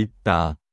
있다.